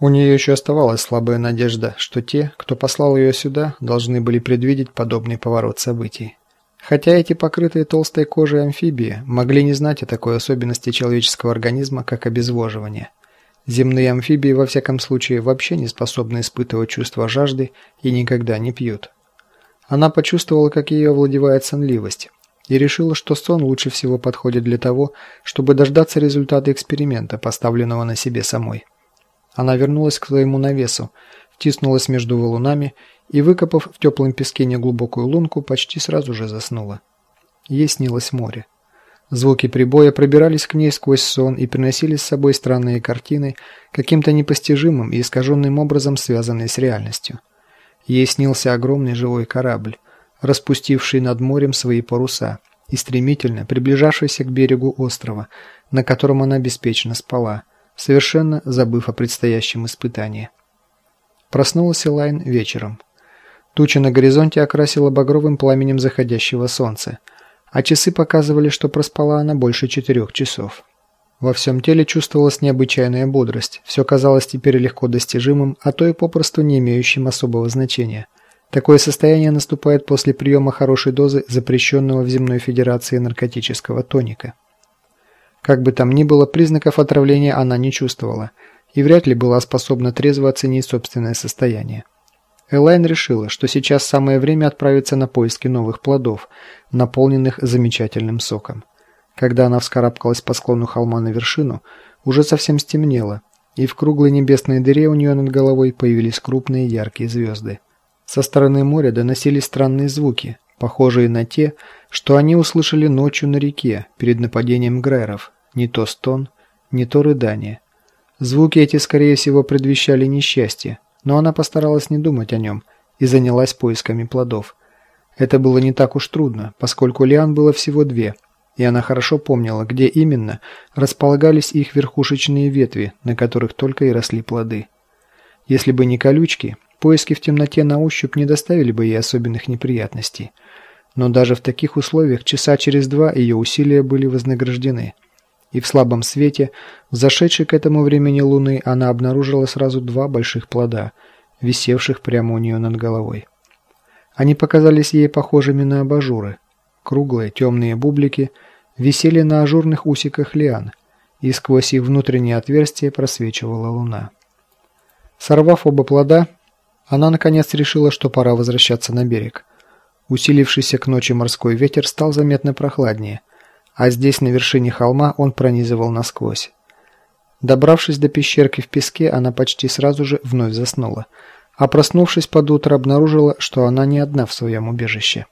У нее еще оставалась слабая надежда, что те, кто послал ее сюда, должны были предвидеть подобный поворот событий. Хотя эти покрытые толстой кожей амфибии могли не знать о такой особенности человеческого организма, как обезвоживание. Земные амфибии, во всяком случае, вообще не способны испытывать чувство жажды и никогда не пьют. Она почувствовала, как ее овладевает сонливость, и решила, что сон лучше всего подходит для того, чтобы дождаться результата эксперимента, поставленного на себе самой. Она вернулась к своему навесу, втиснулась между валунами и, выкопав в теплом песке неглубокую лунку, почти сразу же заснула. Ей снилось море. Звуки прибоя пробирались к ней сквозь сон и приносили с собой странные картины, каким-то непостижимым и искаженным образом связанные с реальностью. Ей снился огромный живой корабль, распустивший над морем свои паруса и стремительно приближавшийся к берегу острова, на котором она беспечно спала, совершенно забыв о предстоящем испытании. Проснулась Элайн вечером. Туча на горизонте окрасила багровым пламенем заходящего солнца, а часы показывали, что проспала она больше четырех часов. Во всем теле чувствовалась необычайная бодрость, все казалось теперь легко достижимым, а то и попросту не имеющим особого значения. Такое состояние наступает после приема хорошей дозы запрещенного в Земной Федерации наркотического тоника. Как бы там ни было, признаков отравления она не чувствовала и вряд ли была способна трезво оценить собственное состояние. Элайн решила, что сейчас самое время отправиться на поиски новых плодов, наполненных замечательным соком. Когда она вскарабкалась по склону холма на вершину, уже совсем стемнело, и в круглой небесной дыре у нее над головой появились крупные яркие звезды. Со стороны моря доносились странные звуки, похожие на те, что они услышали ночью на реке перед нападением греров. Не то стон, не то рыдание. Звуки эти, скорее всего, предвещали несчастье, но она постаралась не думать о нем и занялась поисками плодов. Это было не так уж трудно, поскольку лиан было всего две, и она хорошо помнила, где именно располагались их верхушечные ветви, на которых только и росли плоды. Если бы не колючки, поиски в темноте на ощупь не доставили бы ей особенных неприятностей. Но даже в таких условиях часа через два ее усилия были вознаграждены – и в слабом свете, зашедшей к этому времени луны, она обнаружила сразу два больших плода, висевших прямо у нее над головой. Они показались ей похожими на абажуры. Круглые темные бублики висели на ажурных усиках лиан, и сквозь их внутреннее отверстие просвечивала луна. Сорвав оба плода, она наконец решила, что пора возвращаться на берег. Усилившийся к ночи морской ветер стал заметно прохладнее, а здесь, на вершине холма, он пронизывал насквозь. Добравшись до пещерки в песке, она почти сразу же вновь заснула, а проснувшись под утро, обнаружила, что она не одна в своем убежище.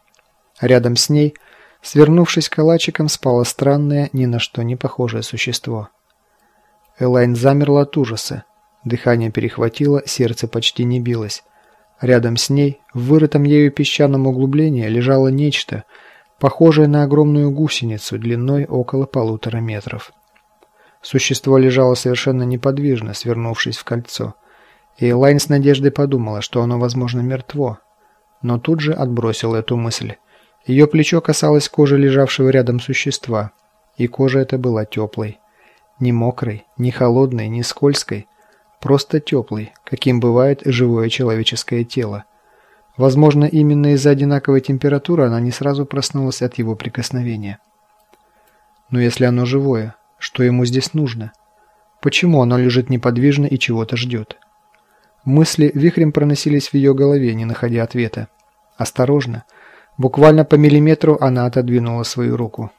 Рядом с ней, свернувшись калачиком, спало странное, ни на что не похожее существо. Элайн замерла от ужаса. Дыхание перехватило, сердце почти не билось. Рядом с ней, в вырытом ею песчаном углублении, лежало нечто – похожее на огромную гусеницу длиной около полутора метров. Существо лежало совершенно неподвижно, свернувшись в кольцо. И Элайн с надеждой подумала, что оно, возможно, мертво. Но тут же отбросила эту мысль. Ее плечо касалось кожи лежавшего рядом существа, и кожа эта была теплой. Не мокрой, не холодной, не скользкой, просто теплой, каким бывает живое человеческое тело. Возможно, именно из-за одинаковой температуры она не сразу проснулась от его прикосновения. Но если оно живое, что ему здесь нужно? Почему оно лежит неподвижно и чего-то ждет? Мысли вихрем проносились в ее голове, не находя ответа. Осторожно, буквально по миллиметру она отодвинула свою руку.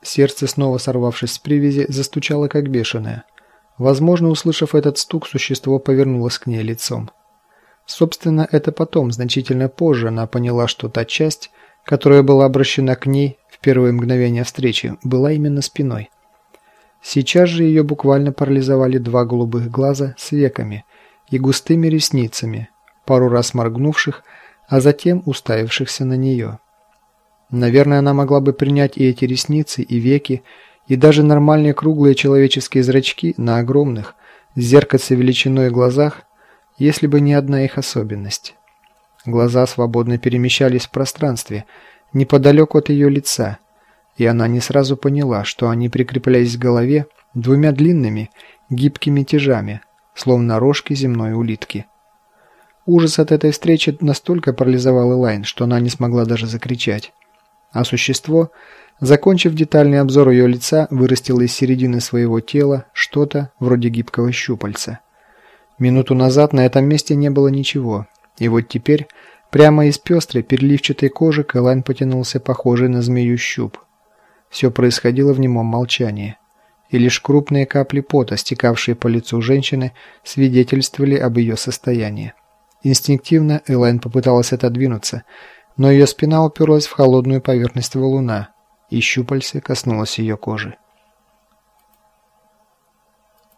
Сердце, снова сорвавшись с привязи, застучало как бешеное. Возможно, услышав этот стук, существо повернулось к ней лицом. Собственно, это потом, значительно позже, она поняла, что та часть, которая была обращена к ней в первые мгновения встречи, была именно спиной. Сейчас же ее буквально парализовали два голубых глаза с веками и густыми ресницами, пару раз моргнувших, а затем уставившихся на нее. Наверное, она могла бы принять и эти ресницы, и веки, и даже нормальные круглые человеческие зрачки на огромных, зеркальце величиной глазах если бы не одна их особенность. Глаза свободно перемещались в пространстве, неподалеку от ее лица, и она не сразу поняла, что они прикреплялись к голове двумя длинными, гибкими тяжами, словно рожки земной улитки. Ужас от этой встречи настолько парализовал Элайн, что она не смогла даже закричать. А существо, закончив детальный обзор ее лица, вырастило из середины своего тела что-то вроде гибкого щупальца. Минуту назад на этом месте не было ничего, и вот теперь прямо из пестрой переливчатой кожи к Элайн потянулся похожий на змею щуп. Все происходило в немом молчании и лишь крупные капли пота, стекавшие по лицу женщины, свидетельствовали об ее состоянии. Инстинктивно Элайн попыталась отодвинуться, но ее спина уперлась в холодную поверхность валуна, и щупальце коснулось ее кожи.